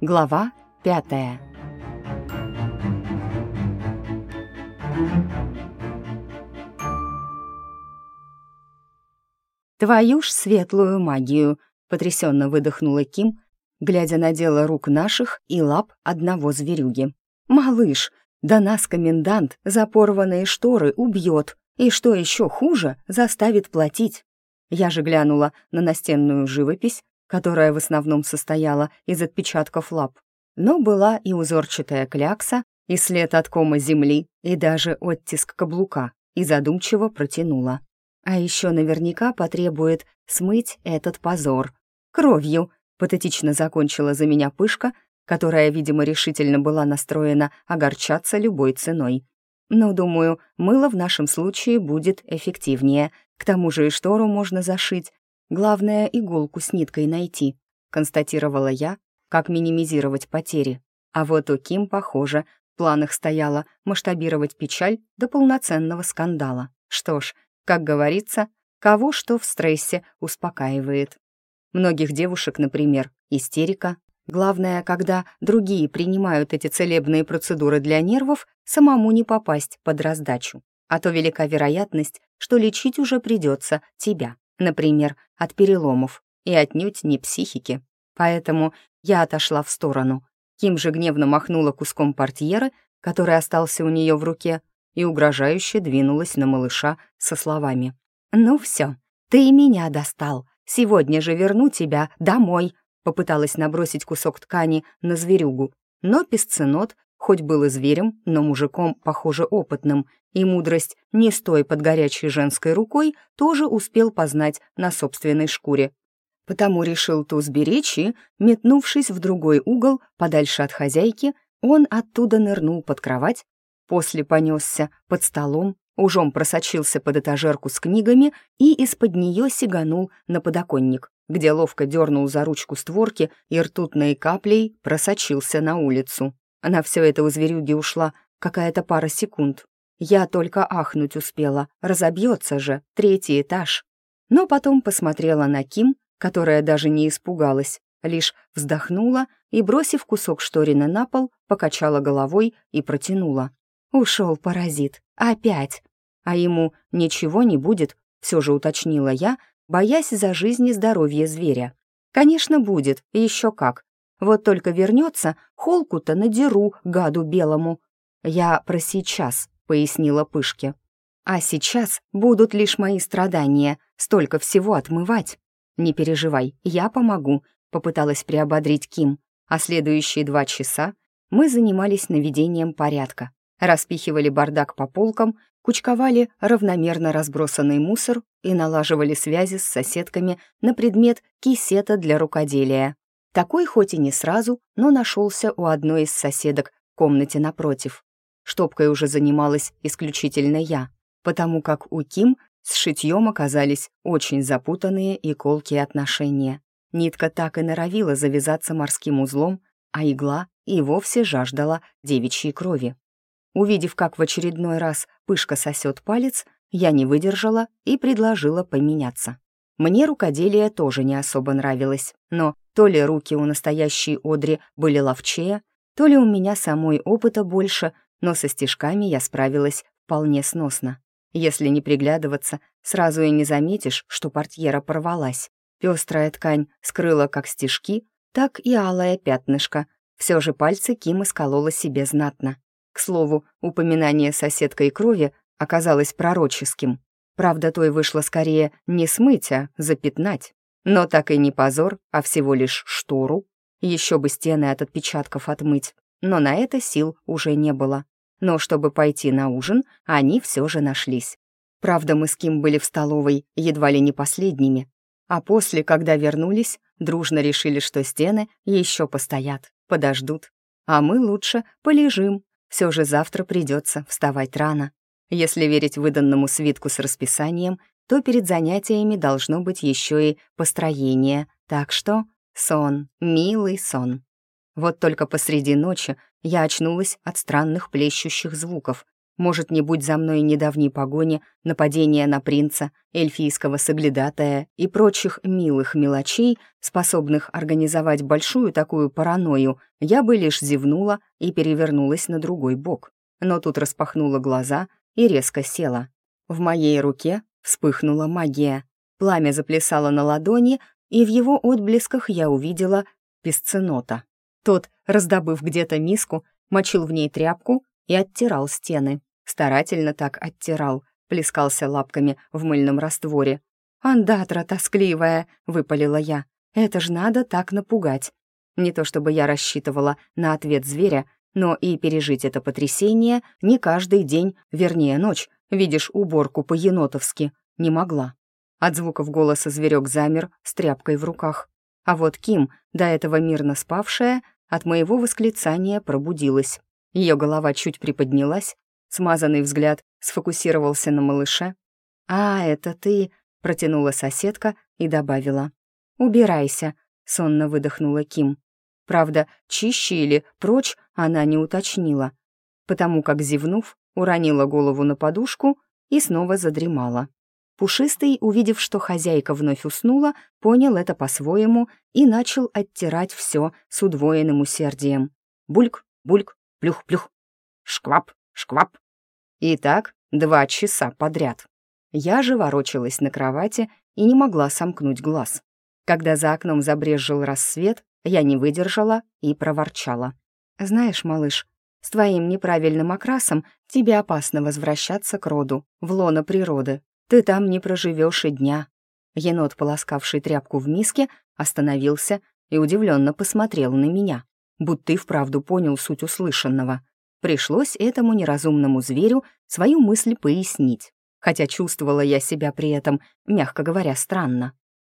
Глава пятая. «Твою ж светлую магию!» — потрясенно выдохнула Ким, глядя на дело рук наших и лап одного зверюги. «Малыш, да нас комендант за порванные шторы убьет, и что еще хуже, заставит платить». Я же глянула на настенную живопись, которая в основном состояла из отпечатков лап, но была и узорчатая клякса, и след от кома земли, и даже оттиск каблука, и задумчиво протянула. А еще наверняка потребует смыть этот позор. Кровью, патетично закончила за меня пышка, которая, видимо, решительно была настроена огорчаться любой ценой. Но, думаю, мыло в нашем случае будет эффективнее. К тому же и штору можно зашить. Главное, иголку с ниткой найти, констатировала я, как минимизировать потери. А вот у Ким, похоже, в планах стояло масштабировать печаль до полноценного скандала. Что ж, как говорится, кого что в стрессе успокаивает. Многих девушек, например, истерика. Главное, когда другие принимают эти целебные процедуры для нервов, самому не попасть под раздачу. А то велика вероятность, что лечить уже придется тебя, например, от переломов, и отнюдь не психики. Поэтому я отошла в сторону. Ким же гневно махнула куском портьеры, который остался у нее в руке, и угрожающе двинулась на малыша со словами. «Ну все, ты и меня достал. Сегодня же верну тебя домой», попыталась набросить кусок ткани на зверюгу. Но песценот, хоть был и зверем, но мужиком, похоже, опытным, и мудрость «не стой под горячей женской рукой» тоже успел познать на собственной шкуре. Потому решил ту сберечь и, метнувшись в другой угол, подальше от хозяйки, он оттуда нырнул под кровать, после понесся под столом, ужом просочился под этажерку с книгами и из-под нее сиганул на подоконник, где ловко дернул за ручку створки и ртутной каплей просочился на улицу. На все это у зверюги ушла какая-то пара секунд. Я только ахнуть успела, разобьется же, третий этаж. Но потом посмотрела на Ким, которая даже не испугалась, лишь вздохнула и, бросив кусок шторина на пол, покачала головой и протянула. Ушел паразит. Опять. А ему ничего не будет, все же уточнила я, боясь за жизнь и здоровье зверя. Конечно, будет, еще как. Вот только вернется, холку-то надеру, гаду белому. Я про сейчас, пояснила Пышке. А сейчас будут лишь мои страдания, столько всего отмывать. Не переживай, я помогу, попыталась приободрить Ким. А следующие два часа мы занимались наведением порядка распихивали бардак по полкам, кучковали равномерно разбросанный мусор и налаживали связи с соседками на предмет кисета для рукоделия. Такой хоть и не сразу, но нашелся у одной из соседок в комнате напротив. Штопкой уже занималась исключительно я, потому как у Ким с шитьем оказались очень запутанные и колкие отношения. Нитка так и норовила завязаться морским узлом, а игла и вовсе жаждала девичьей крови. Увидев, как в очередной раз пышка сосет палец, я не выдержала и предложила поменяться. Мне рукоделие тоже не особо нравилось, но то ли руки у настоящей Одри были ловчее, то ли у меня самой опыта больше, но со стежками я справилась вполне сносно. Если не приглядываться, сразу и не заметишь, что портьера порвалась. Пестрая ткань скрыла как стежки, так и алое пятнышко. Все же пальцы Ким исколола себе знатно. К слову, упоминание соседкой крови оказалось пророческим. Правда, той вышло скорее не смыть, а запятнать. Но так и не позор, а всего лишь штору. Еще бы стены от отпечатков отмыть. Но на это сил уже не было. Но чтобы пойти на ужин, они все же нашлись. Правда, мы с Ким были в столовой едва ли не последними. А после, когда вернулись, дружно решили, что стены еще постоят, подождут. А мы лучше полежим, все же завтра придется вставать рано. Если верить выданному свитку с расписанием, то перед занятиями должно быть еще и построение, так что сон, милый сон. Вот только посреди ночи я очнулась от странных плещущих звуков. Может, не будь за мной недавней погони, нападения на принца, эльфийского соглядатая и прочих милых мелочей, способных организовать большую такую паранойю, я бы лишь зевнула и перевернулась на другой бок. Но тут распахнула глаза и резко села. В моей руке вспыхнула магия. Пламя заплясало на ладони, и в его отблесках я увидела песценота. Тот, раздобыв где-то миску, мочил в ней тряпку и оттирал стены. Старательно так оттирал, плескался лапками в мыльном растворе. «Андатра тоскливая!» — выпалила я. «Это ж надо так напугать!» Не то чтобы я рассчитывала на ответ зверя, но и пережить это потрясение не каждый день, вернее ночь, видишь уборку по-енотовски, не могла. От звуков голоса зверек замер с тряпкой в руках. А вот Ким, до этого мирно спавшая, от моего восклицания пробудилась. Ее голова чуть приподнялась, Смазанный взгляд сфокусировался на малыше. «А, это ты», — протянула соседка и добавила. «Убирайся», — сонно выдохнула Ким. Правда, чище или прочь она не уточнила, потому как, зевнув, уронила голову на подушку и снова задремала. Пушистый, увидев, что хозяйка вновь уснула, понял это по-своему и начал оттирать все с удвоенным усердием. Бульк, бульк, плюх-плюх. Шквап, шквап. И так два часа подряд. Я же ворочалась на кровати и не могла сомкнуть глаз. Когда за окном забрезжил рассвет, я не выдержала и проворчала. «Знаешь, малыш, с твоим неправильным окрасом тебе опасно возвращаться к роду, в лоно природы. Ты там не проживешь и дня». Енот, полоскавший тряпку в миске, остановился и удивленно посмотрел на меня, будто и вправду понял суть услышанного. Пришлось этому неразумному зверю свою мысль пояснить, хотя чувствовала я себя при этом, мягко говоря, странно.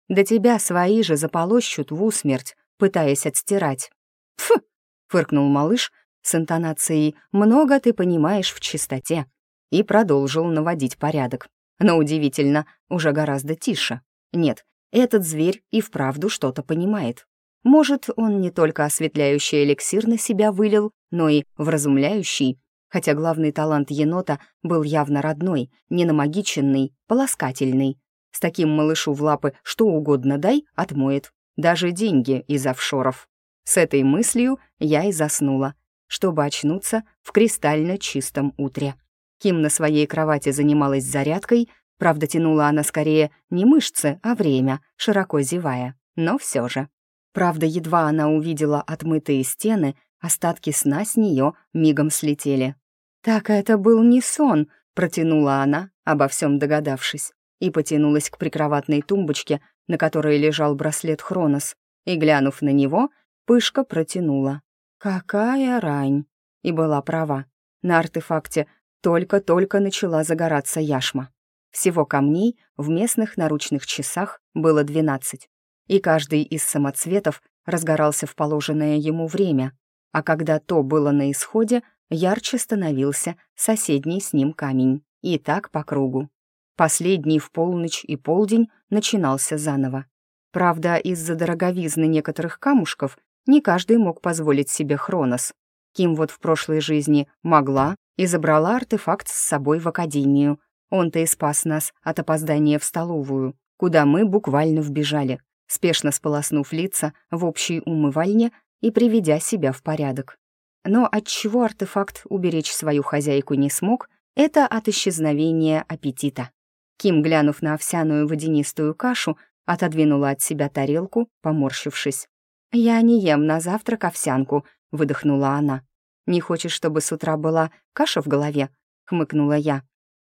«Да тебя свои же заполощут в усмерть, пытаясь отстирать». «Фу!» — фыркнул малыш с интонацией «много ты понимаешь в чистоте» и продолжил наводить порядок. Но удивительно, уже гораздо тише. Нет, этот зверь и вправду что-то понимает. Может, он не только осветляющий эликсир на себя вылил, но и вразумляющий, хотя главный талант енота был явно родной, не намагиченный, полоскательный. С таким малышу в лапы что угодно дай, отмоет. Даже деньги из офшоров. С этой мыслью я и заснула, чтобы очнуться в кристально чистом утре. Ким на своей кровати занималась зарядкой, правда, тянула она скорее не мышцы, а время, широко зевая, но все же. Правда, едва она увидела отмытые стены, остатки сна с нее мигом слетели. «Так это был не сон», — протянула она, обо всем догадавшись, и потянулась к прикроватной тумбочке, на которой лежал браслет Хронос, и, глянув на него, пышка протянула. «Какая рань!» И была права. На артефакте только-только начала загораться яшма. Всего камней в местных наручных часах было двенадцать и каждый из самоцветов разгорался в положенное ему время, а когда то было на исходе, ярче становился соседний с ним камень, и так по кругу. Последний в полночь и полдень начинался заново. Правда, из-за дороговизны некоторых камушков не каждый мог позволить себе Хронос. Ким вот в прошлой жизни могла и забрала артефакт с собой в академию. Он-то и спас нас от опоздания в столовую, куда мы буквально вбежали, спешно сполоснув лица в общей умывальне и приведя себя в порядок. Но от чего артефакт уберечь свою хозяйку не смог, это от исчезновения аппетита. Ким, глянув на овсяную водянистую кашу, отодвинула от себя тарелку, поморщившись. «Я не ем на завтрак овсянку», — выдохнула она. «Не хочешь, чтобы с утра была каша в голове?» — хмыкнула я.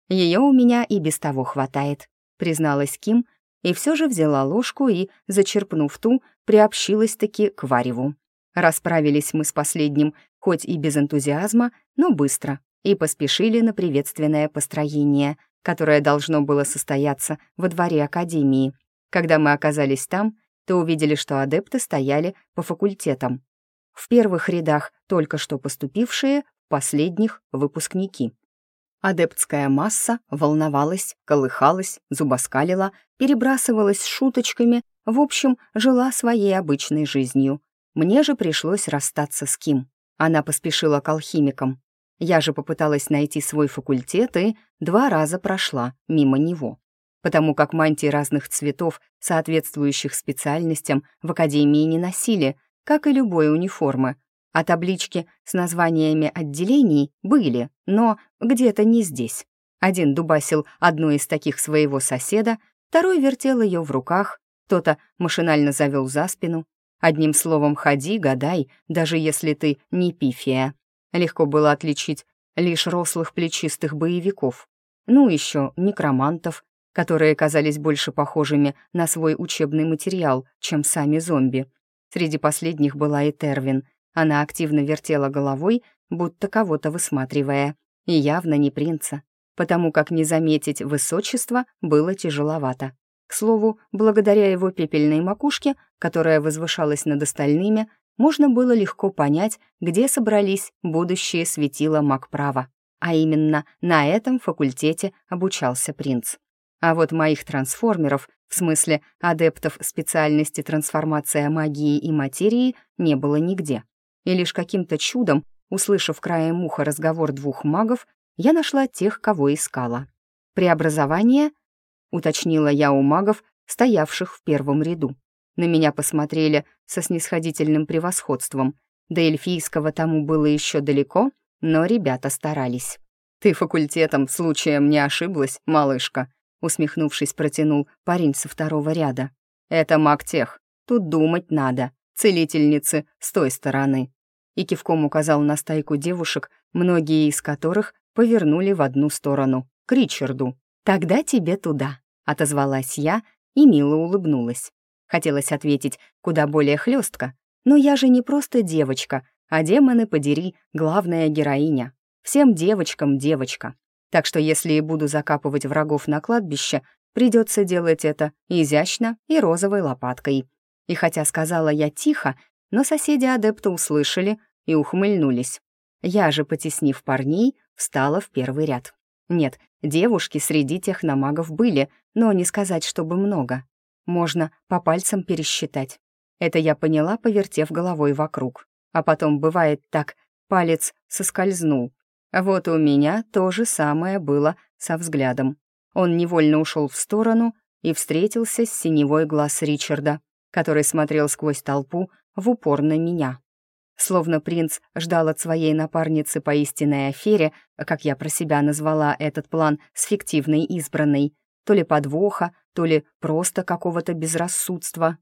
«Ее у меня и без того хватает», — призналась Ким, и все же взяла ложку и, зачерпнув ту, приобщилась-таки к вареву. Расправились мы с последним, хоть и без энтузиазма, но быстро, и поспешили на приветственное построение, которое должно было состояться во дворе Академии. Когда мы оказались там, то увидели, что адепты стояли по факультетам. В первых рядах только что поступившие, в последних — выпускники. Адептская масса волновалась, колыхалась, зубоскалила, перебрасывалась шуточками, в общем, жила своей обычной жизнью. Мне же пришлось расстаться с Ким. Она поспешила к алхимикам. Я же попыталась найти свой факультет и два раза прошла мимо него. Потому как мантии разных цветов, соответствующих специальностям, в академии не носили, как и любой униформы, а таблички с названиями отделений были, но где-то не здесь. Один дубасил одну из таких своего соседа, второй вертел ее в руках, кто-то машинально завел за спину. Одним словом, ходи, гадай, даже если ты не пифия. Легко было отличить лишь рослых плечистых боевиков. Ну, еще некромантов, которые казались больше похожими на свой учебный материал, чем сами зомби. Среди последних была и Тервин. Она активно вертела головой, будто кого-то высматривая. И явно не принца, потому как не заметить высочество было тяжеловато. К слову, благодаря его пепельной макушке, которая возвышалась над остальными, можно было легко понять, где собрались будущие светила магправа. А именно на этом факультете обучался принц. А вот моих трансформеров, в смысле адептов специальности трансформация магии и материи, не было нигде. И лишь каким-то чудом, услышав краем уха разговор двух магов, я нашла тех, кого искала. «Преобразование?» — уточнила я у магов, стоявших в первом ряду. На меня посмотрели со снисходительным превосходством. До эльфийского тому было еще далеко, но ребята старались. «Ты факультетом случаем не ошиблась, малышка?» Усмехнувшись, протянул парень со второго ряда. «Это маг-тех. Тут думать надо. Целительницы с той стороны». И кивком указал на стайку девушек, многие из которых повернули в одну сторону, к Ричарду. «Тогда тебе туда», — отозвалась я и мило улыбнулась. Хотелось ответить куда более хлестко, но я же не просто девочка, а демоны подери, главная героиня. Всем девочкам девочка. Так что если и буду закапывать врагов на кладбище, придется делать это изящно и розовой лопаткой. И хотя сказала я тихо, но соседи адепта услышали и ухмыльнулись. Я же, потеснив парней, встала в первый ряд. Нет, девушки среди техномагов были, но не сказать, чтобы много. Можно по пальцам пересчитать. Это я поняла, повертев головой вокруг. А потом бывает так, палец соскользнул, вот у меня то же самое было со взглядом. Он невольно ушел в сторону и встретился с синевой глаз Ричарда, который смотрел сквозь толпу в упор на меня. Словно принц ждал от своей напарницы по истинной афере, как я про себя назвала этот план с фиктивной избранной, то ли подвоха, то ли просто какого-то безрассудства.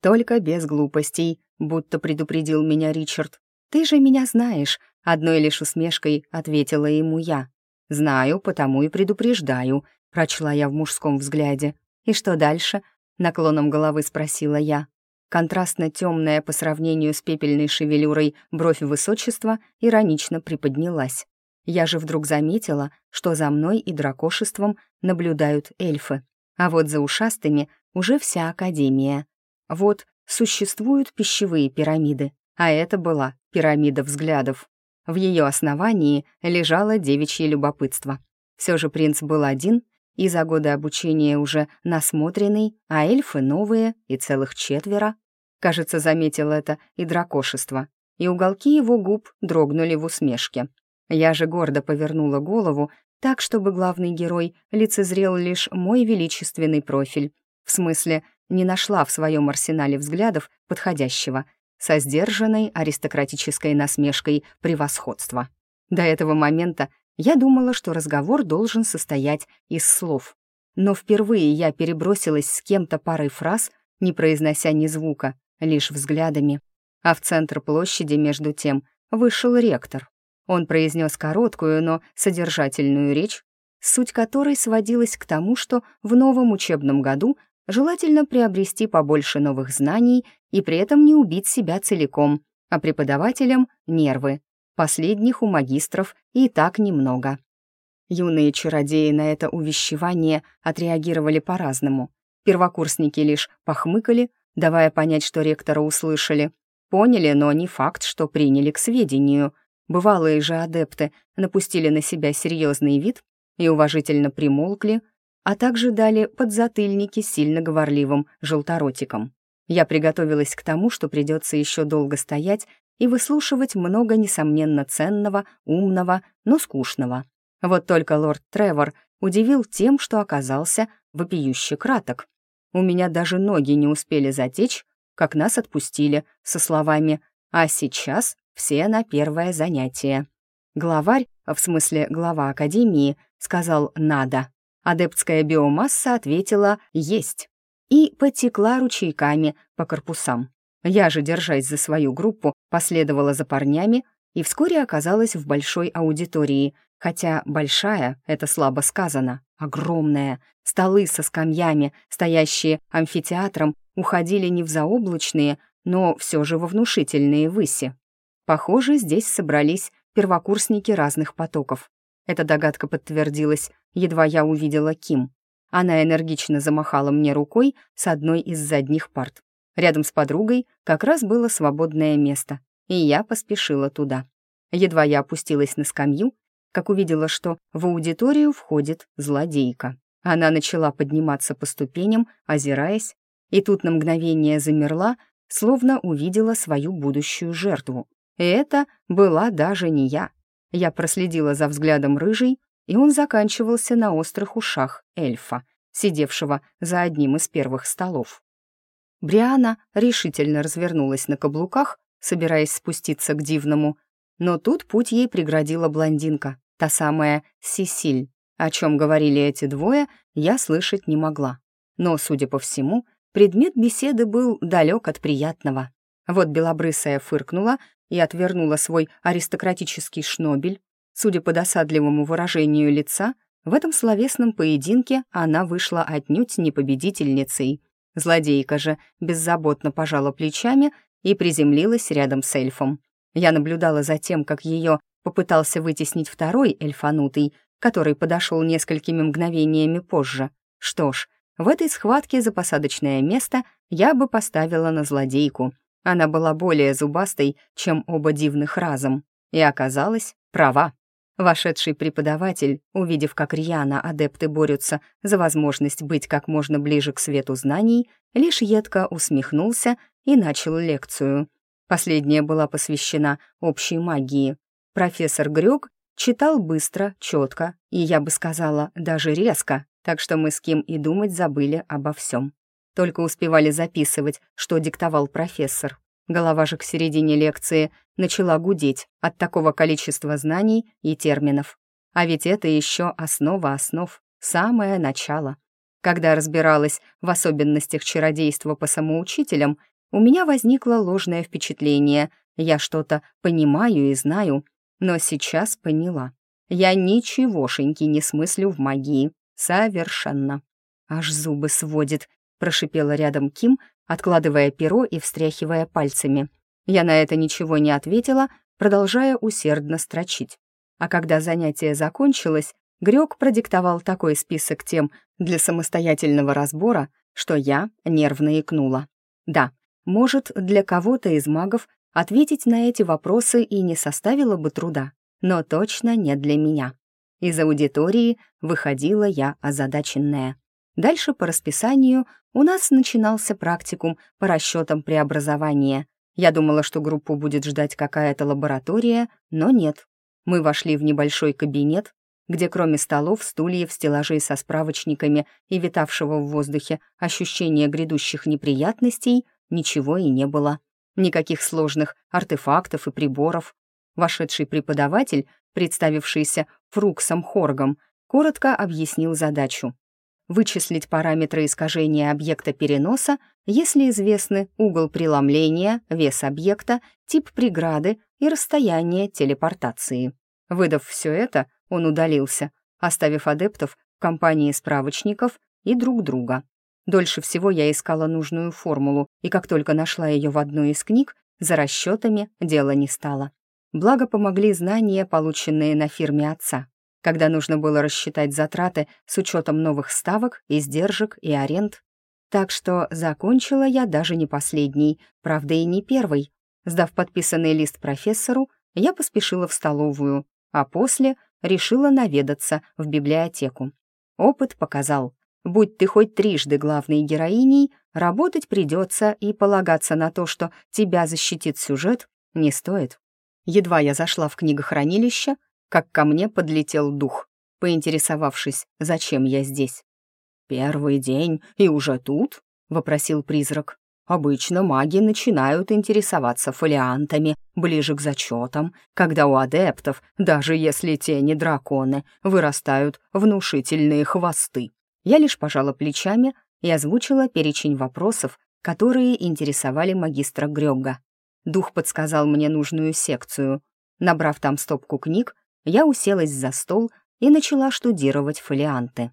Только без глупостей, будто предупредил меня Ричард. «Ты же меня знаешь», — одной лишь усмешкой ответила ему я. «Знаю, потому и предупреждаю», — прочла я в мужском взгляде. «И что дальше?» — наклоном головы спросила я. Контрастно темная по сравнению с пепельной шевелюрой бровь высочества иронично приподнялась. Я же вдруг заметила, что за мной и дракошеством наблюдают эльфы, а вот за ушастыми уже вся Академия. Вот существуют пищевые пирамиды, а это была пирамида взглядов. В ее основании лежало девичье любопытство. Все же принц был один, и за годы обучения уже насмотренный, а эльфы новые и целых четверо. Кажется, заметил это и дракошество, и уголки его губ дрогнули в усмешке. Я же гордо повернула голову так, чтобы главный герой лицезрел лишь мой величественный профиль. В смысле, не нашла в своем арсенале взглядов подходящего, со сдержанной аристократической насмешкой превосходства. До этого момента я думала, что разговор должен состоять из слов. Но впервые я перебросилась с кем-то парой фраз, не произнося ни звука, лишь взглядами. А в центр площади, между тем, вышел ректор. Он произнес короткую, но содержательную речь, суть которой сводилась к тому, что в новом учебном году Желательно приобрести побольше новых знаний и при этом не убить себя целиком, а преподавателям — нервы. Последних у магистров и так немного. Юные чародеи на это увещевание отреагировали по-разному. Первокурсники лишь похмыкали, давая понять, что ректора услышали. Поняли, но не факт, что приняли к сведению. Бывалые же адепты напустили на себя серьезный вид и уважительно примолкли, а также дали подзатыльники сильно говорливым желторотикам. Я приготовилась к тому, что придется еще долго стоять и выслушивать много, несомненно, ценного, умного, но скучного. Вот только лорд Тревор удивил тем, что оказался вопиюще краток. У меня даже ноги не успели затечь, как нас отпустили, со словами «А сейчас все на первое занятие». Главарь, в смысле глава Академии, сказал «надо». Адептская биомасса ответила «есть» и потекла ручейками по корпусам. Я же, держась за свою группу, последовала за парнями и вскоре оказалась в большой аудитории, хотя «большая» — это слабо сказано, огромная. Столы со скамьями, стоящие амфитеатром, уходили не в заоблачные, но все же во внушительные выси. Похоже, здесь собрались первокурсники разных потоков. Эта догадка подтвердилась, едва я увидела Ким. Она энергично замахала мне рукой с одной из задних парт. Рядом с подругой как раз было свободное место, и я поспешила туда. Едва я опустилась на скамью, как увидела, что в аудиторию входит злодейка. Она начала подниматься по ступеням, озираясь, и тут на мгновение замерла, словно увидела свою будущую жертву. И это была даже не я. Я проследила за взглядом рыжий, и он заканчивался на острых ушах эльфа, сидевшего за одним из первых столов. Бриана решительно развернулась на каблуках, собираясь спуститься к дивному, но тут путь ей преградила блондинка, та самая Сисиль. О чем говорили эти двое, я слышать не могла. Но, судя по всему, предмет беседы был далек от приятного. Вот белобрысая фыркнула и отвернула свой аристократический шнобель. Судя по досадливому выражению лица, в этом словесном поединке она вышла отнюдь не победительницей. Злодейка же беззаботно пожала плечами и приземлилась рядом с эльфом. Я наблюдала за тем, как ее попытался вытеснить второй эльфанутый, который подошел несколькими мгновениями позже. Что ж, в этой схватке за посадочное место я бы поставила на злодейку. Она была более зубастой, чем оба дивных разом, и оказалась права. Вошедший преподаватель, увидев, как рьяно адепты борются за возможность быть как можно ближе к свету знаний, лишь едко усмехнулся и начал лекцию. Последняя была посвящена общей магии. Профессор Грёг читал быстро, четко и, я бы сказала, даже резко, так что мы с Ким и думать забыли обо всем. Только успевали записывать, что диктовал профессор. Голова же к середине лекции начала гудеть от такого количества знаний и терминов. А ведь это еще основа основ, самое начало. Когда разбиралась в особенностях чародейства по самоучителям, у меня возникло ложное впечатление. Я что-то понимаю и знаю, но сейчас поняла. Я ничегошеньки не смыслю в магии. Совершенно. Аж зубы сводит, прошипела рядом Ким, откладывая перо и встряхивая пальцами. Я на это ничего не ответила, продолжая усердно строчить. А когда занятие закончилось, Грёк продиктовал такой список тем для самостоятельного разбора, что я нервно икнула. Да, может, для кого-то из магов ответить на эти вопросы и не составило бы труда, но точно не для меня. Из аудитории выходила я озадаченная. Дальше по расписанию у нас начинался практикум по расчетам преобразования. Я думала, что группу будет ждать какая-то лаборатория, но нет. Мы вошли в небольшой кабинет, где кроме столов, стульев, стеллажей со справочниками и витавшего в воздухе ощущения грядущих неприятностей, ничего и не было. Никаких сложных артефактов и приборов. Вошедший преподаватель, представившийся Фруксом Хоргом, коротко объяснил задачу вычислить параметры искажения объекта переноса, если известны угол преломления, вес объекта, тип преграды и расстояние телепортации. Выдав все это, он удалился, оставив адептов в компании справочников и друг друга. Дольше всего я искала нужную формулу, и как только нашла ее в одной из книг, за расчетами дело не стало. Благо помогли знания, полученные на фирме отца когда нужно было рассчитать затраты с учетом новых ставок, издержек и аренд. Так что закончила я даже не последний, правда и не первый. Сдав подписанный лист профессору, я поспешила в столовую, а после решила наведаться в библиотеку. Опыт показал, будь ты хоть трижды главной героиней, работать придется и полагаться на то, что тебя защитит сюжет, Не стоит. Едва я зашла в книгохранилище, как ко мне подлетел дух, поинтересовавшись, зачем я здесь. «Первый день и уже тут?» — вопросил призрак. «Обычно маги начинают интересоваться фолиантами ближе к зачетам, когда у адептов, даже если те не драконы, вырастают внушительные хвосты». Я лишь пожала плечами и озвучила перечень вопросов, которые интересовали магистра Грёгга. Дух подсказал мне нужную секцию. Набрав там стопку книг, я уселась за стол и начала штудировать фолианты.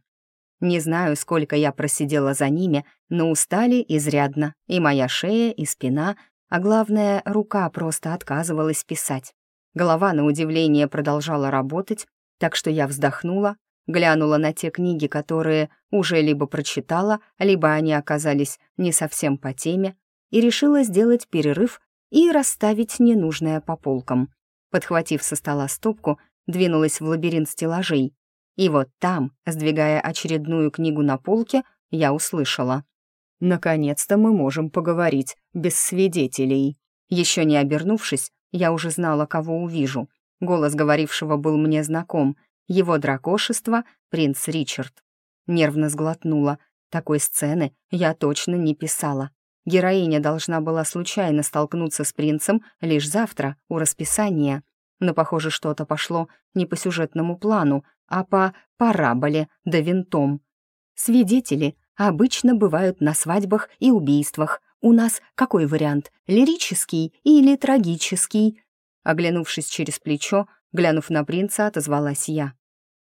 Не знаю, сколько я просидела за ними, но устали изрядно, и моя шея, и спина, а главное, рука просто отказывалась писать. Голова, на удивление, продолжала работать, так что я вздохнула, глянула на те книги, которые уже либо прочитала, либо они оказались не совсем по теме, и решила сделать перерыв и расставить ненужное по полкам. Подхватив со стола стопку, двинулась в лабиринт стеллажей. И вот там, сдвигая очередную книгу на полке, я услышала. «Наконец-то мы можем поговорить без свидетелей». Еще не обернувшись, я уже знала, кого увижу. Голос говорившего был мне знаком. Его дракошество — принц Ричард. Нервно сглотнула. Такой сцены я точно не писала. Героиня должна была случайно столкнуться с принцем лишь завтра, у расписания. Но, похоже, что-то пошло не по сюжетному плану, а по параболе да винтом. Свидетели обычно бывают на свадьбах и убийствах. У нас какой вариант, лирический или трагический? Оглянувшись через плечо, глянув на принца, отозвалась я.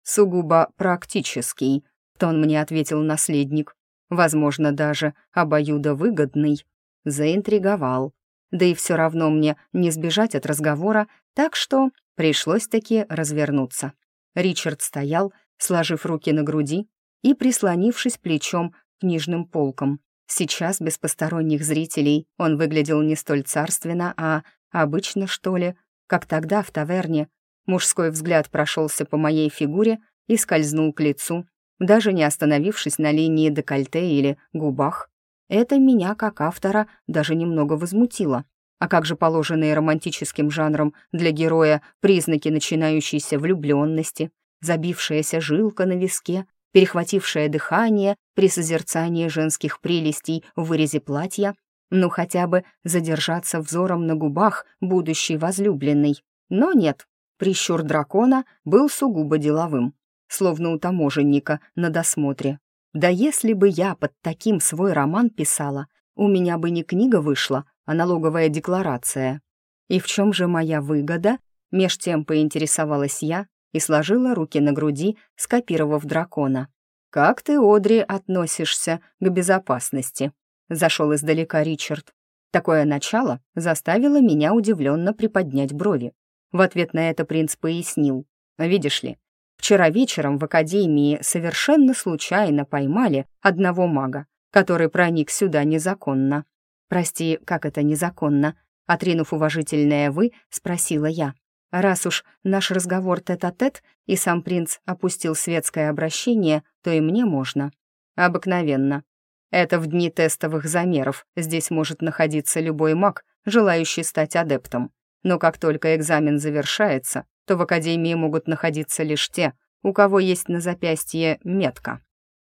«Сугубо практический», — тон мне ответил наследник возможно, даже обоюдовыгодный, заинтриговал. Да и все равно мне не сбежать от разговора, так что пришлось таки развернуться. Ричард стоял, сложив руки на груди и прислонившись плечом к книжным полкам. Сейчас, без посторонних зрителей, он выглядел не столь царственно, а обычно, что ли, как тогда в таверне. Мужской взгляд прошелся по моей фигуре и скользнул к лицу, даже не остановившись на линии декольте или губах. Это меня, как автора, даже немного возмутило. А как же положенные романтическим жанром для героя признаки начинающейся влюбленности, забившаяся жилка на виске, перехватившее дыхание при созерцании женских прелестей в вырезе платья, ну хотя бы задержаться взором на губах будущей возлюбленной. Но нет, прищур дракона был сугубо деловым словно у таможенника на досмотре. Да если бы я под таким свой роман писала, у меня бы не книга вышла, а налоговая декларация. И в чем же моя выгода? Меж тем поинтересовалась я и сложила руки на груди, скопировав дракона. «Как ты, Одри, относишься к безопасности?» Зашел издалека Ричард. Такое начало заставило меня удивленно приподнять брови. В ответ на это принц пояснил. «Видишь ли, Вчера вечером в Академии совершенно случайно поймали одного мага, который проник сюда незаконно. «Прости, как это незаконно?» Отринув уважительное «вы», спросила я. «Раз уж наш разговор тет-а-тет, -тет, и сам принц опустил светское обращение, то и мне можно». «Обыкновенно. Это в дни тестовых замеров. Здесь может находиться любой маг, желающий стать адептом. Но как только экзамен завершается, то в Академии могут находиться лишь те, у кого есть на запястье метка.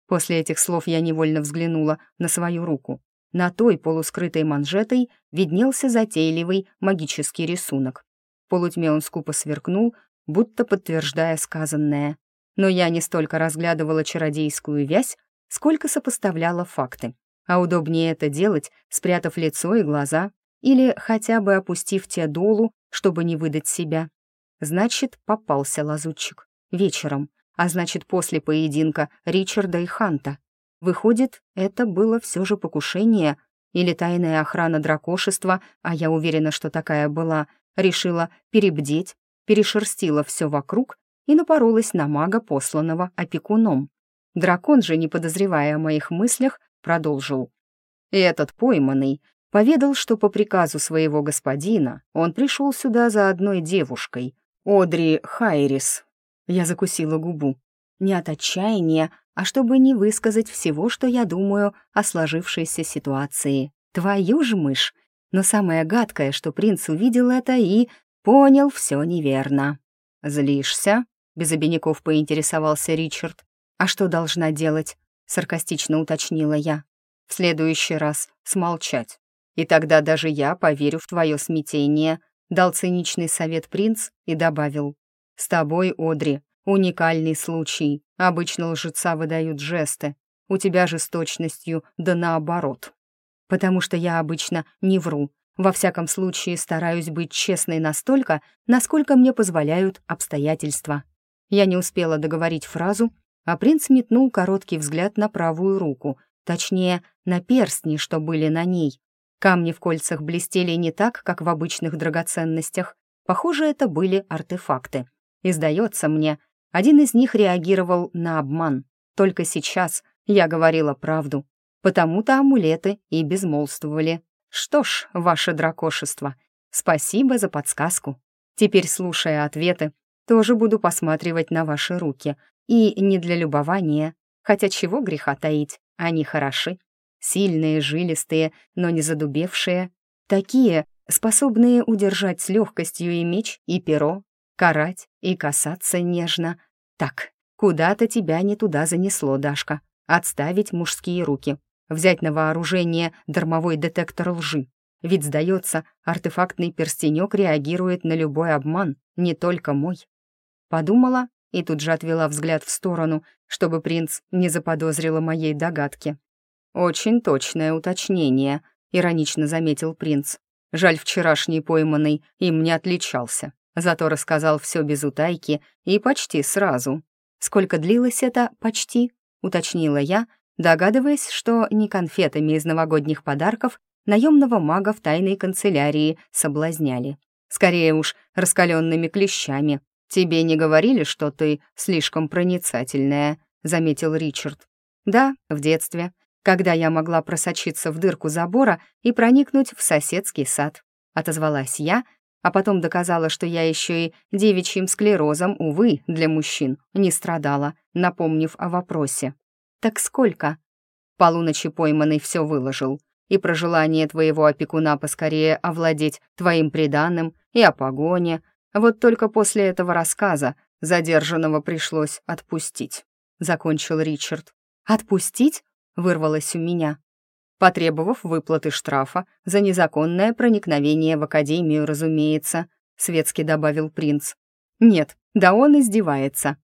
После этих слов я невольно взглянула на свою руку. На той полускрытой манжетой виднелся затейливый магический рисунок. В полутьме он скупо сверкнул, будто подтверждая сказанное. Но я не столько разглядывала чародейскую вязь, сколько сопоставляла факты. А удобнее это делать, спрятав лицо и глаза, или хотя бы опустив те долу, чтобы не выдать себя. Значит, попался лазутчик. Вечером. А значит, после поединка Ричарда и Ханта. Выходит, это было все же покушение или тайная охрана дракошества, а я уверена, что такая была, решила перебдеть, перешерстила все вокруг и напоролась на мага, посланного опекуном. Дракон же, не подозревая о моих мыслях, продолжил. И этот пойманный поведал, что по приказу своего господина он пришел сюда за одной девушкой, Одри Хайрис. Я закусила губу. Не от отчаяния, а чтобы не высказать всего, что я думаю о сложившейся ситуации. Твою ж мышь! Но самое гадкое, что принц увидел это и понял все неверно. «Злишься?» — без обиняков поинтересовался Ричард. «А что должна делать?» — саркастично уточнила я. «В следующий раз смолчать. И тогда даже я поверю в твое смятение», — дал циничный совет принц и добавил. «С тобой, Одри, уникальный случай. Обычно лжеца выдают жесты. У тебя же с точностью да наоборот. Потому что я обычно не вру. Во всяком случае, стараюсь быть честной настолько, насколько мне позволяют обстоятельства». Я не успела договорить фразу, а принц метнул короткий взгляд на правую руку, точнее, на перстни, что были на ней. Камни в кольцах блестели не так, как в обычных драгоценностях. Похоже, это были артефакты. И, сдается мне, один из них реагировал на обман. Только сейчас я говорила правду. Потому-то амулеты и безмолвствовали. Что ж, ваше дракошество, спасибо за подсказку. Теперь, слушая ответы, тоже буду посматривать на ваши руки. И не для любования, хотя чего греха таить, они хороши. Сильные, жилистые, но не задубевшие. Такие, способные удержать с легкостью и меч, и перо, карать и касаться нежно. Так, куда-то тебя не туда занесло, Дашка. Отставить мужские руки, взять на вооружение дармовой детектор лжи. Ведь, сдается, артефактный перстенек реагирует на любой обман, не только мой. Подумала и тут же отвела взгляд в сторону, чтобы принц не заподозрила моей догадки. «Очень точное уточнение», — иронично заметил принц. «Жаль, вчерашний пойманный им не отличался, зато рассказал все без утайки и почти сразу. Сколько длилось это «почти», — уточнила я, догадываясь, что не конфетами из новогодних подарков наемного мага в тайной канцелярии соблазняли. Скорее уж, раскаленными клещами, «Тебе не говорили, что ты слишком проницательная», — заметил Ричард. «Да, в детстве, когда я могла просочиться в дырку забора и проникнуть в соседский сад», — отозвалась я, а потом доказала, что я еще и девичьим склерозом, увы, для мужчин, не страдала, напомнив о вопросе. «Так сколько?» Полуночи пойманный все выложил. И про желание твоего опекуна поскорее овладеть твоим приданным, и о погоне, вот только после этого рассказа задержанного пришлось отпустить», — закончил Ричард. «Отпустить?» — вырвалось у меня. Потребовав выплаты штрафа за незаконное проникновение в академию, разумеется, светски добавил принц. «Нет, да он издевается.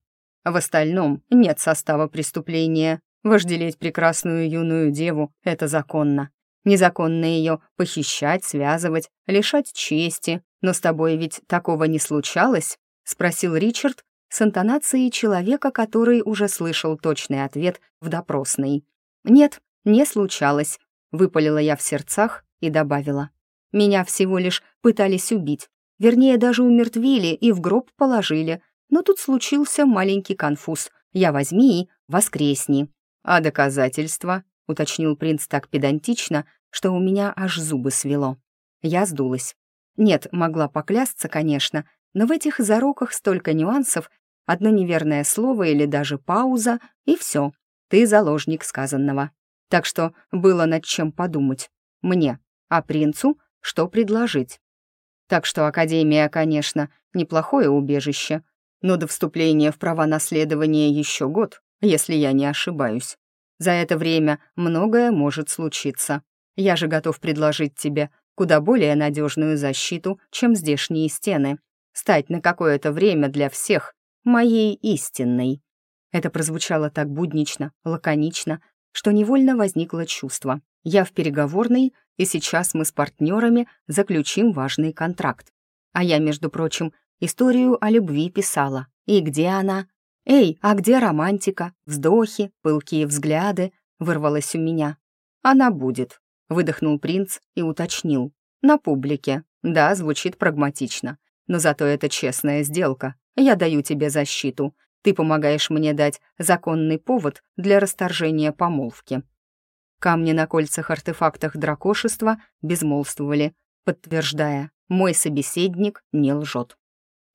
В остальном нет состава преступления. Вожделеть прекрасную юную деву — это законно. Незаконно ее похищать, связывать, лишать чести. Но с тобой ведь такого не случалось?» — спросил Ричард с интонацией человека, который уже слышал точный ответ в допросной. «Нет, не случалось», — выпалила я в сердцах и добавила. «Меня всего лишь пытались убить. Вернее, даже умертвили и в гроб положили. Но тут случился маленький конфуз. Я возьми и воскресни». «А доказательства?» — уточнил принц так педантично, что у меня аж зубы свело. Я сдулась. Нет, могла поклясться, конечно, но в этих зароках столько нюансов, одно неверное слово или даже пауза, и все, ты заложник сказанного. Так что было над чем подумать. Мне, а принцу что предложить. Так что Академия, конечно, неплохое убежище, но до вступления в права наследования еще год, если я не ошибаюсь. За это время многое может случиться. Я же готов предложить тебе куда более надежную защиту, чем здешние стены. Стать на какое-то время для всех моей истинной. Это прозвучало так буднично, лаконично, что невольно возникло чувство. Я в переговорной, и сейчас мы с партнерами заключим важный контракт. А я, между прочим, историю о любви писала. И где она? «Эй, а где романтика? Вздохи, пылкие взгляды?» — вырвалось у меня. «Она будет», выдохнул принц и уточнил. «На публике. Да, звучит прагматично. Но зато это честная сделка. Я даю тебе защиту. Ты помогаешь мне дать законный повод для расторжения помолвки». Камни на кольцах-артефактах дракошества безмолвствовали, подтверждая, мой собеседник не лжет.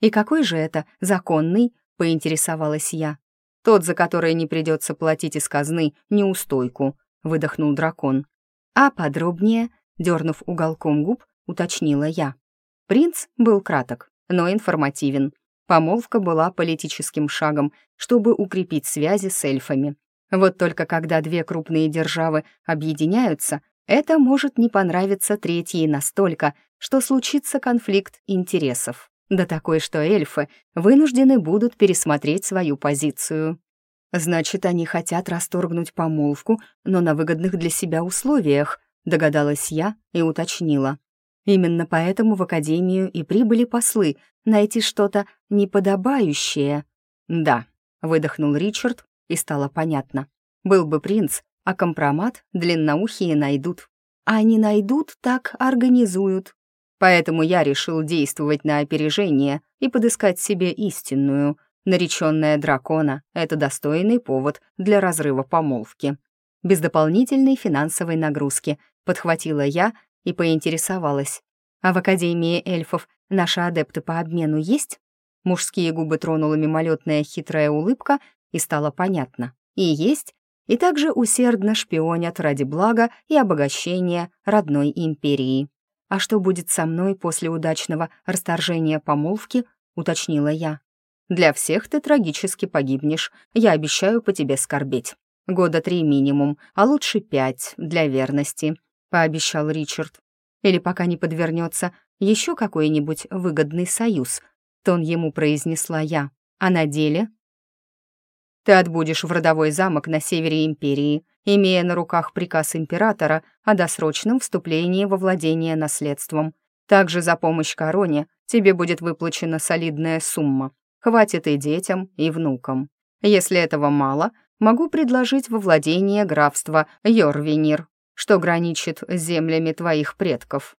«И какой же это законный?» — поинтересовалась я. «Тот, за который не придется платить из казны неустойку», — выдохнул дракон. «А подробнее?» — дернув уголком губ, уточнила я. Принц был краток, но информативен. Помолвка была политическим шагом, чтобы укрепить связи с эльфами. Вот только когда две крупные державы объединяются, это может не понравиться третьей настолько, что случится конфликт интересов. Да такой, что эльфы вынуждены будут пересмотреть свою позицию. Значит, они хотят расторгнуть помолвку, но на выгодных для себя условиях, догадалась я и уточнила. Именно поэтому в Академию и прибыли послы найти что-то неподобающее. «Да», — выдохнул Ричард, и стало понятно. «Был бы принц, а компромат длинноухие найдут. А не найдут, так организуют. Поэтому я решил действовать на опережение и подыскать себе истинную. Нареченная дракона — это достойный повод для разрыва помолвки. Без дополнительной финансовой нагрузки подхватила я и поинтересовалась. «А в Академии эльфов наши адепты по обмену есть?» Мужские губы тронула мимолетная хитрая улыбка, и стало понятно. И есть, и также усердно шпионят ради блага и обогащения родной империи. «А что будет со мной после удачного расторжения помолвки?» — уточнила я. «Для всех ты трагически погибнешь. Я обещаю по тебе скорбеть. Года три минимум, а лучше пять для верности», — пообещал Ричард. «Или пока не подвернется еще какой-нибудь выгодный союз», — тон ему произнесла я. «А на деле ты отбудешь в родовой замок на севере империи, имея на руках приказ императора о досрочном вступлении во владение наследством. Также за помощь короне тебе будет выплачена солидная сумма. Хватит и детям, и внукам. Если этого мало, могу предложить во владение графства Йорвенир, что граничит с землями твоих предков».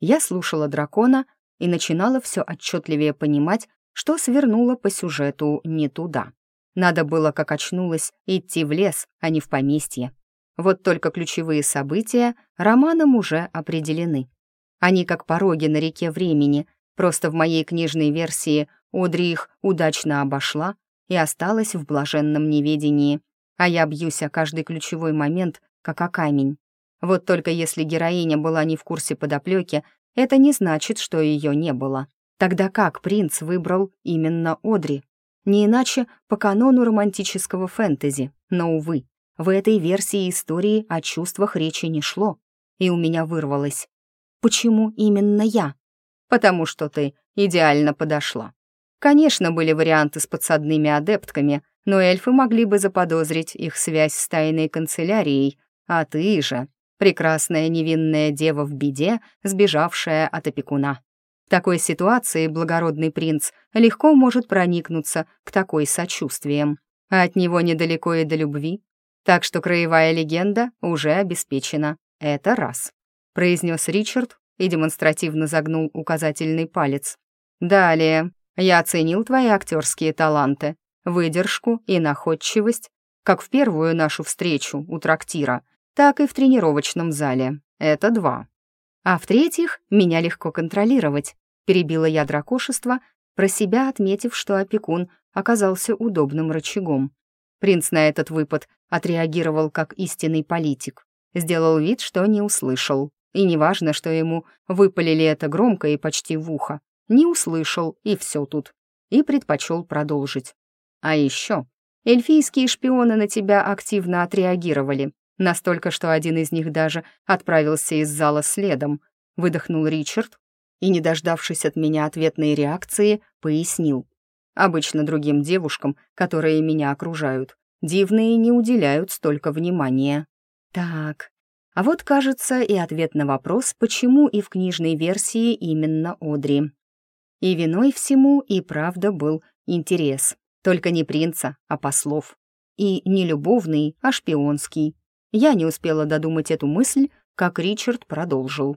Я слушала дракона и начинала все отчетливее понимать, что свернула по сюжету не туда. Надо было, как очнулась, идти в лес, а не в поместье. Вот только ключевые события романом уже определены. Они как пороги на реке времени, просто в моей книжной версии Одри их удачно обошла и осталась в блаженном неведении, а я бьюсь о каждый ключевой момент, как о камень. Вот только если героиня была не в курсе подоплеки, это не значит, что ее не было. Тогда как принц выбрал именно Одри? Не иначе по канону романтического фэнтези, но, увы, в этой версии истории о чувствах речи не шло, и у меня вырвалось. «Почему именно я?» «Потому что ты идеально подошла». Конечно, были варианты с подсадными адептками, но эльфы могли бы заподозрить их связь с тайной канцелярией, а ты же — прекрасная невинная дева в беде, сбежавшая от опекуна. В такой ситуации благородный принц легко может проникнуться к такой сочувствием, а от него недалеко и до любви. Так что краевая легенда уже обеспечена. Это раз», — произнес Ричард и демонстративно загнул указательный палец. «Далее. Я оценил твои актерские таланты, выдержку и находчивость, как в первую нашу встречу у трактира, так и в тренировочном зале. Это два. А в-третьих, меня легко контролировать. Перебила я дракошество, про себя отметив, что опекун оказался удобным рычагом. Принц на этот выпад отреагировал как истинный политик. Сделал вид, что не услышал. И неважно, что ему выпалили это громко и почти в ухо. Не услышал, и все тут. И предпочел продолжить. А еще эльфийские шпионы на тебя активно отреагировали. Настолько, что один из них даже отправился из зала следом. Выдохнул Ричард и, не дождавшись от меня ответной реакции, пояснил. Обычно другим девушкам, которые меня окружают, дивные не уделяют столько внимания. Так, а вот, кажется, и ответ на вопрос, почему и в книжной версии именно Одри. И виной всему и правда был интерес. Только не принца, а послов. И не любовный, а шпионский. Я не успела додумать эту мысль, как Ричард продолжил.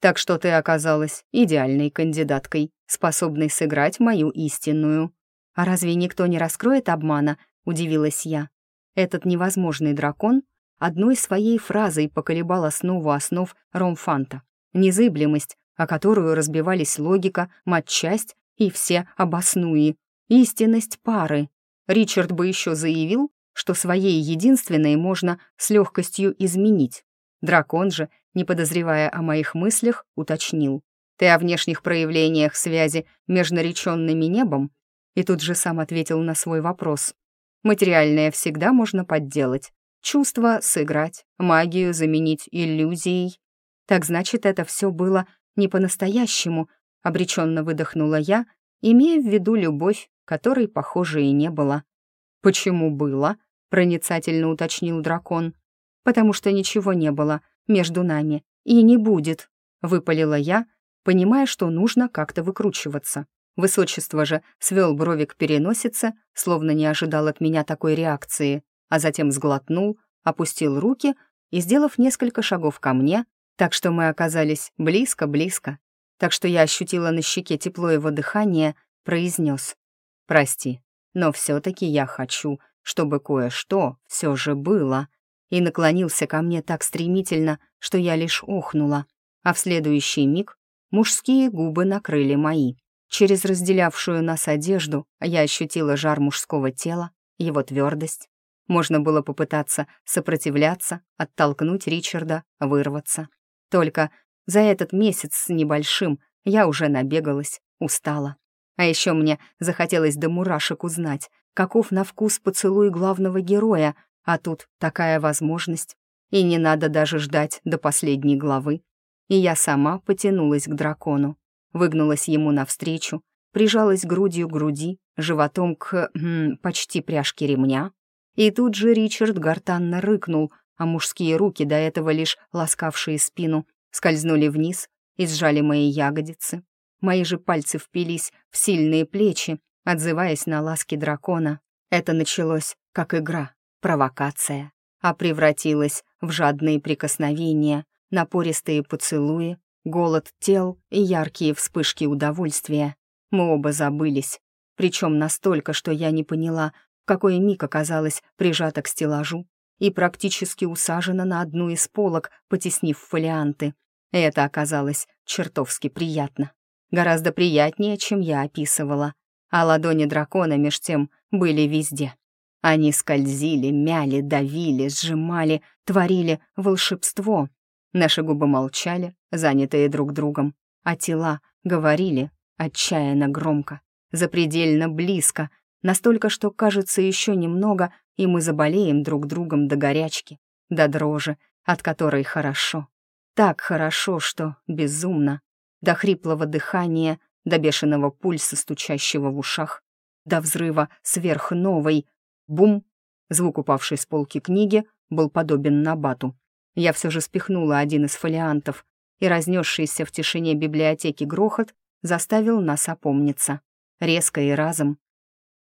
«Так что ты оказалась идеальной кандидаткой, способной сыграть мою истинную». «А разве никто не раскроет обмана?» — удивилась я. Этот невозможный дракон одной своей фразой поколебал основу основ ромфанта. Незыблемость, о которую разбивались логика, матчасть и все обоснуи. Истинность пары. Ричард бы еще заявил, что своей единственной можно с легкостью изменить. Дракон же не подозревая о моих мыслях, уточнил. «Ты о внешних проявлениях связи между нареченными небом?» И тут же сам ответил на свой вопрос. «Материальное всегда можно подделать. Чувства сыграть, магию заменить иллюзией. Так значит, это все было не по-настоящему», — обреченно выдохнула я, имея в виду любовь, которой, похоже, и не было. «Почему было?» — проницательно уточнил дракон. «Потому что ничего не было между нами и не будет», — выпалила я, понимая, что нужно как-то выкручиваться. Высочество же свел брови к переносице, словно не ожидал от меня такой реакции, а затем сглотнул, опустил руки и, сделав несколько шагов ко мне, так что мы оказались близко-близко, так что я ощутила на щеке тепло его дыхания, произнес «Прости, но все таки я хочу, чтобы кое-что все же было», и наклонился ко мне так стремительно, что я лишь охнула, а в следующий миг мужские губы накрыли мои. Через разделявшую нас одежду я ощутила жар мужского тела, его твердость. Можно было попытаться сопротивляться, оттолкнуть Ричарда, вырваться. Только за этот месяц с небольшим я уже набегалась, устала. А еще мне захотелось до мурашек узнать, каков на вкус поцелуй главного героя, а тут такая возможность. И не надо даже ждать до последней главы. И я сама потянулась к дракону, выгнулась ему навстречу, прижалась грудью к груди, животом к м, почти пряжке ремня. И тут же Ричард гортанно рыкнул, а мужские руки, до этого лишь ласкавшие спину, скользнули вниз и сжали мои ягодицы. Мои же пальцы впились в сильные плечи, отзываясь на ласки дракона. Это началось как игра, провокация, а превратилось в жадные прикосновения, напористые поцелуи, голод тел и яркие вспышки удовольствия. Мы оба забылись, причем настолько, что я не поняла, в какой миг оказалась прижата к стеллажу и практически усажена на одну из полок, потеснив фолианты. Это оказалось чертовски приятно. Гораздо приятнее, чем я описывала. А ладони дракона меж тем были везде. Они скользили, мяли, давили, сжимали, творили волшебство. Наши губы молчали, занятые друг другом, а тела говорили отчаянно громко, запредельно близко, настолько, что кажется еще немного, и мы заболеем друг другом до горячки, до дрожи, от которой хорошо. Так хорошо, что безумно, до хриплого дыхания, до бешеного пульса, стучащего в ушах, до взрыва сверхновой. Бум! Звук упавшей с полки книги был подобен набату. Я все же спихнула один из фолиантов, и разнесшийся в тишине библиотеки грохот заставил нас опомниться. Резко и разом.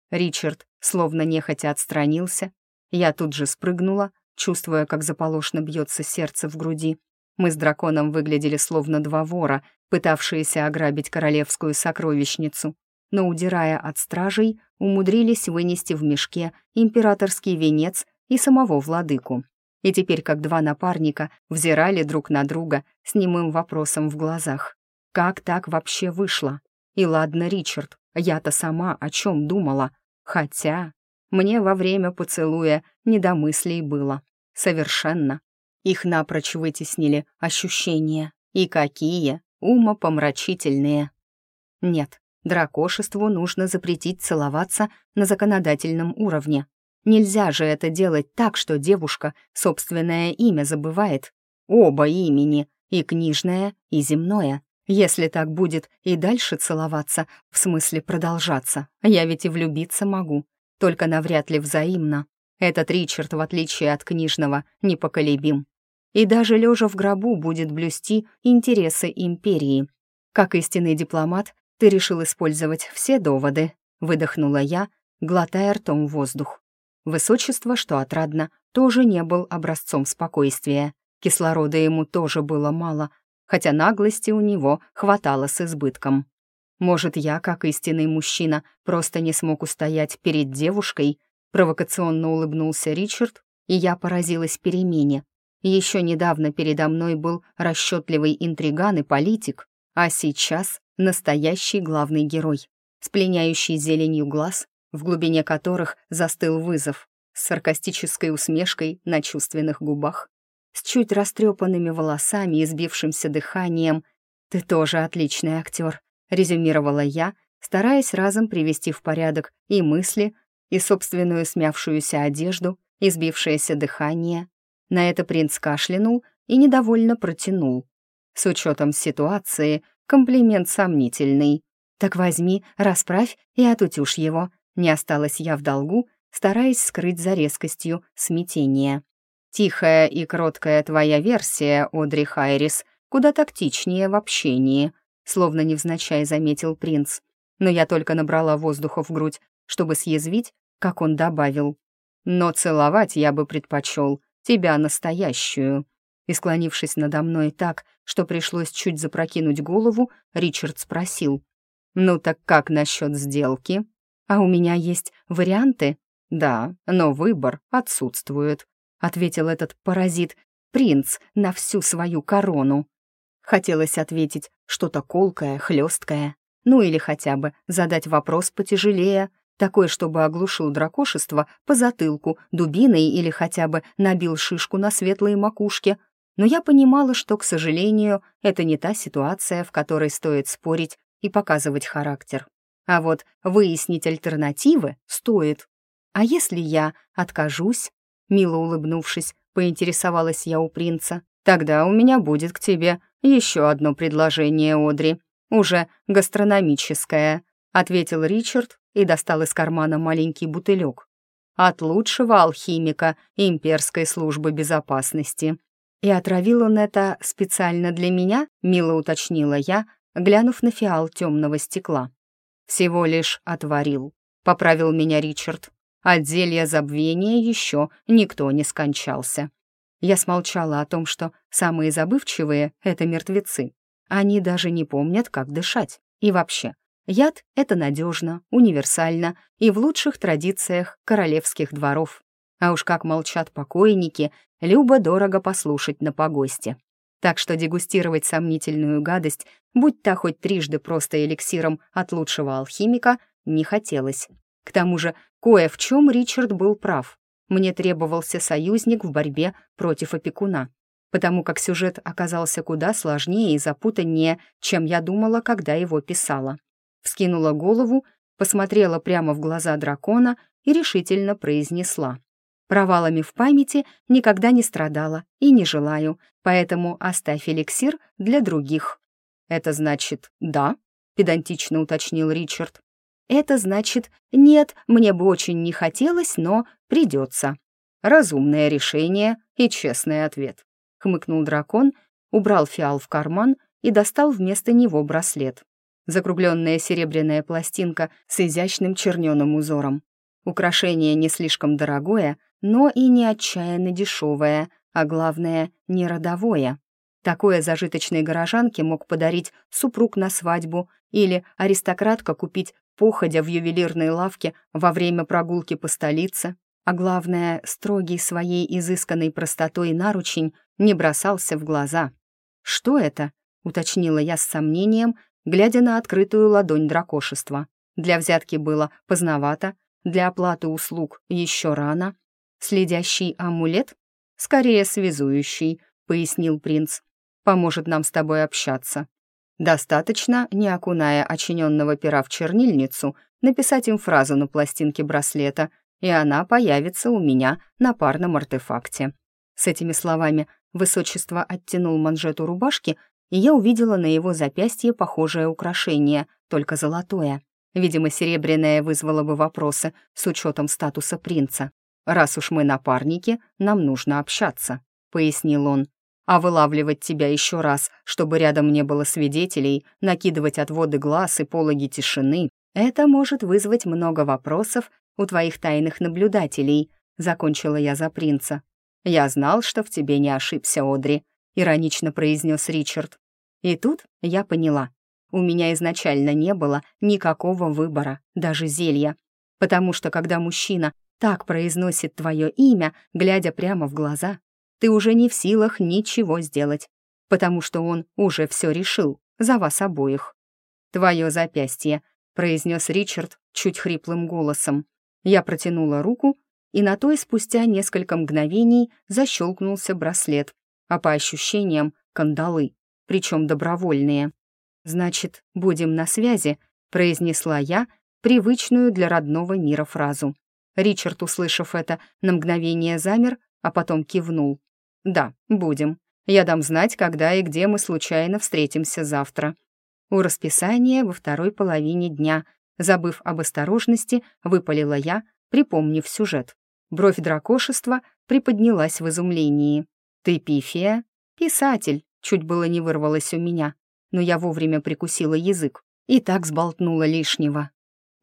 Ричард словно нехотя отстранился. Я тут же спрыгнула, чувствуя, как заполошно бьется сердце в груди. Мы с драконом выглядели словно два вора, пытавшиеся ограбить королевскую сокровищницу, но, удирая от стражей, умудрились вынести в мешке императорский венец и самого владыку. И теперь, как два напарника, взирали друг на друга с немым вопросом в глазах. Как так вообще вышло? И ладно, Ричард, я-то сама о чем думала. Хотя мне во время поцелуя не до мыслей было. Совершенно. Их напрочь вытеснили ощущения. И какие умопомрачительные. Нет, дракошеству нужно запретить целоваться на законодательном уровне. Нельзя же это делать так, что девушка собственное имя забывает. Оба имени, и книжное, и земное. Если так будет и дальше целоваться, в смысле продолжаться, я ведь и влюбиться могу, только навряд ли взаимно. Этот Ричард, в отличие от книжного, непоколебим и даже лежа в гробу будет блюсти интересы империи. Как истинный дипломат, ты решил использовать все доводы, выдохнула я, глотая ртом воздух. Высочество, что отрадно, тоже не был образцом спокойствия. Кислорода ему тоже было мало, хотя наглости у него хватало с избытком. Может, я, как истинный мужчина, просто не смог устоять перед девушкой? Провокационно улыбнулся Ричард, и я поразилась перемене. Еще недавно передо мной был расчетливый интриган и политик, а сейчас настоящий главный герой, с пленяющей зеленью глаз, в глубине которых застыл вызов, с саркастической усмешкой на чувственных губах. с чуть растрепанными волосами и сбившимся дыханием. «Ты тоже отличный актер», — резюмировала я, стараясь разом привести в порядок и мысли, и собственную смявшуюся одежду, и сбившееся дыхание. На это принц кашлянул и недовольно протянул. С учетом ситуации, комплимент сомнительный. «Так возьми, расправь и отутюжь его», не осталась я в долгу, стараясь скрыть за резкостью смятение. «Тихая и кроткая твоя версия, Одри Хайрис, куда тактичнее в общении», словно невзначай заметил принц. Но я только набрала воздуха в грудь, чтобы съязвить, как он добавил. «Но целовать я бы предпочел тебя настоящую». И склонившись надо мной так, что пришлось чуть запрокинуть голову, Ричард спросил. «Ну так как насчет сделки?» «А у меня есть варианты?» «Да, но выбор отсутствует», — ответил этот паразит, принц на всю свою корону. Хотелось ответить что-то колкое, хлесткое, ну или хотя бы задать вопрос потяжелее, такой, чтобы оглушил дракошество по затылку, дубиной или хотя бы набил шишку на светлой макушке. Но я понимала, что, к сожалению, это не та ситуация, в которой стоит спорить и показывать характер. А вот выяснить альтернативы стоит. А если я откажусь? Мило улыбнувшись, поинтересовалась я у принца. Тогда у меня будет к тебе еще одно предложение, Одри. Уже гастрономическое, ответил Ричард и достал из кармана маленький бутылек. От лучшего алхимика имперской службы безопасности. И отравил он это специально для меня, мило уточнила я, глянув на фиал темного стекла. «Всего лишь отварил», — поправил меня Ричард. От зелья забвения еще никто не скончался. Я смолчала о том, что самые забывчивые — это мертвецы. Они даже не помнят, как дышать. И вообще, яд — это надежно, универсально и в лучших традициях королевских дворов. А уж как молчат покойники, любо-дорого послушать на погосте так что дегустировать сомнительную гадость, будь та хоть трижды просто эликсиром от лучшего алхимика, не хотелось. К тому же, кое в чем Ричард был прав. Мне требовался союзник в борьбе против опекуна, потому как сюжет оказался куда сложнее и запутаннее, чем я думала, когда его писала. Вскинула голову, посмотрела прямо в глаза дракона и решительно произнесла. Провалами в памяти никогда не страдала и не желаю, поэтому оставь эликсир для других». «Это значит «да», — педантично уточнил Ричард. «Это значит «нет, мне бы очень не хотелось, но придется». «Разумное решение и честный ответ», — хмыкнул дракон, убрал фиал в карман и достал вместо него браслет. Закругленная серебряная пластинка с изящным черненым узором. Украшение не слишком дорогое, но и не отчаянно дешевое, а главное, не родовое. Такое зажиточной горожанке мог подарить супруг на свадьбу или аристократка купить походя в ювелирной лавке во время прогулки по столице, а главное, строгий своей изысканной простотой наручень не бросался в глаза. «Что это?» — уточнила я с сомнением, глядя на открытую ладонь дракошества. Для взятки было поздновато, для оплаты услуг еще рано, «Следящий амулет? Скорее, связующий», — пояснил принц. «Поможет нам с тобой общаться. Достаточно, не окуная очиненного пера в чернильницу, написать им фразу на пластинке браслета, и она появится у меня на парном артефакте». С этими словами высочество оттянул манжету рубашки, и я увидела на его запястье похожее украшение, только золотое. Видимо, серебряное вызвало бы вопросы с учетом статуса принца. «Раз уж мы напарники, нам нужно общаться», — пояснил он. «А вылавливать тебя еще раз, чтобы рядом не было свидетелей, накидывать отводы глаз и пологи тишины, это может вызвать много вопросов у твоих тайных наблюдателей», — закончила я за принца. «Я знал, что в тебе не ошибся, Одри», — иронично произнес Ричард. И тут я поняла. У меня изначально не было никакого выбора, даже зелья. Потому что когда мужчина так произносит твое имя, глядя прямо в глаза, ты уже не в силах ничего сделать, потому что он уже все решил за вас обоих. «Твое запястье», — произнес Ричард чуть хриплым голосом. Я протянула руку, и на той спустя несколько мгновений защелкнулся браслет, а по ощущениям — кандалы, причем добровольные. «Значит, будем на связи», — произнесла я привычную для родного мира фразу. Ричард, услышав это, на мгновение замер, а потом кивнул. «Да, будем. Я дам знать, когда и где мы случайно встретимся завтра». У расписания во второй половине дня, забыв об осторожности, выпалила я, припомнив сюжет. Бровь дракошества приподнялась в изумлении. «Ты пифия?» «Писатель», чуть было не вырвалось у меня, но я вовремя прикусила язык и так сболтнула лишнего.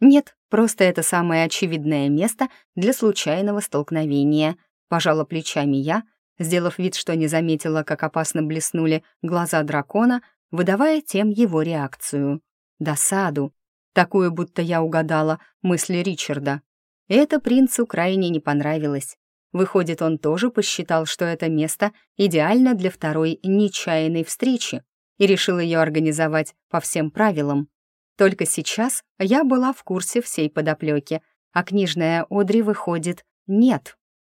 «Нет, просто это самое очевидное место для случайного столкновения», пожала плечами я, сделав вид, что не заметила, как опасно блеснули глаза дракона, выдавая тем его реакцию. Досаду, такую, будто я угадала мысли Ричарда. Это принцу крайне не понравилось. Выходит, он тоже посчитал, что это место идеально для второй нечаянной встречи и решил ее организовать по всем правилам. Только сейчас я была в курсе всей подоплеки, а книжная Одри, выходит, нет.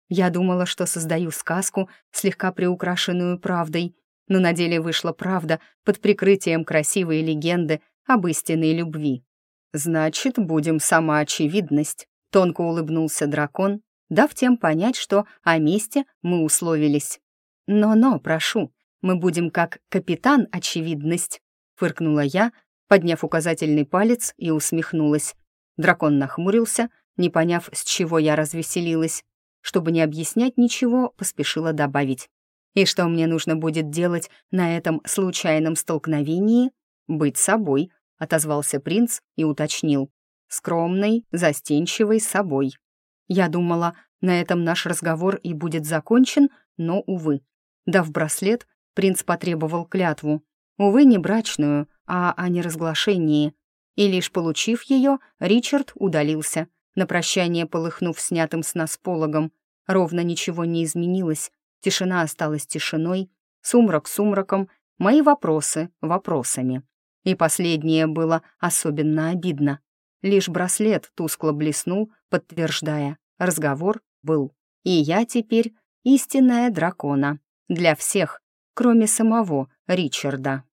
Я думала, что создаю сказку, слегка приукрашенную правдой, но на деле вышла правда под прикрытием красивой легенды об истинной любви. «Значит, будем сама очевидность», — тонко улыбнулся дракон, дав тем понять, что о месте мы условились. «Но-но, прошу, мы будем как капитан очевидность», — фыркнула я, подняв указательный палец и усмехнулась. Дракон нахмурился, не поняв, с чего я развеселилась. Чтобы не объяснять ничего, поспешила добавить. И что мне нужно будет делать на этом случайном столкновении? Быть собой, отозвался принц и уточнил. Скромной, застенчивой собой. Я думала, на этом наш разговор и будет закончен, но, увы. Дав браслет, принц потребовал клятву. Увы, не брачную, а о неразглашении. И лишь получив ее, Ричард удалился, на прощание полыхнув снятым с нас пологом. Ровно ничего не изменилось, тишина осталась тишиной, сумрак сумраком, мои вопросы вопросами. И последнее было особенно обидно. Лишь браслет тускло блеснул, подтверждая, разговор был. И я теперь истинная дракона. Для всех, кроме самого Ричарда.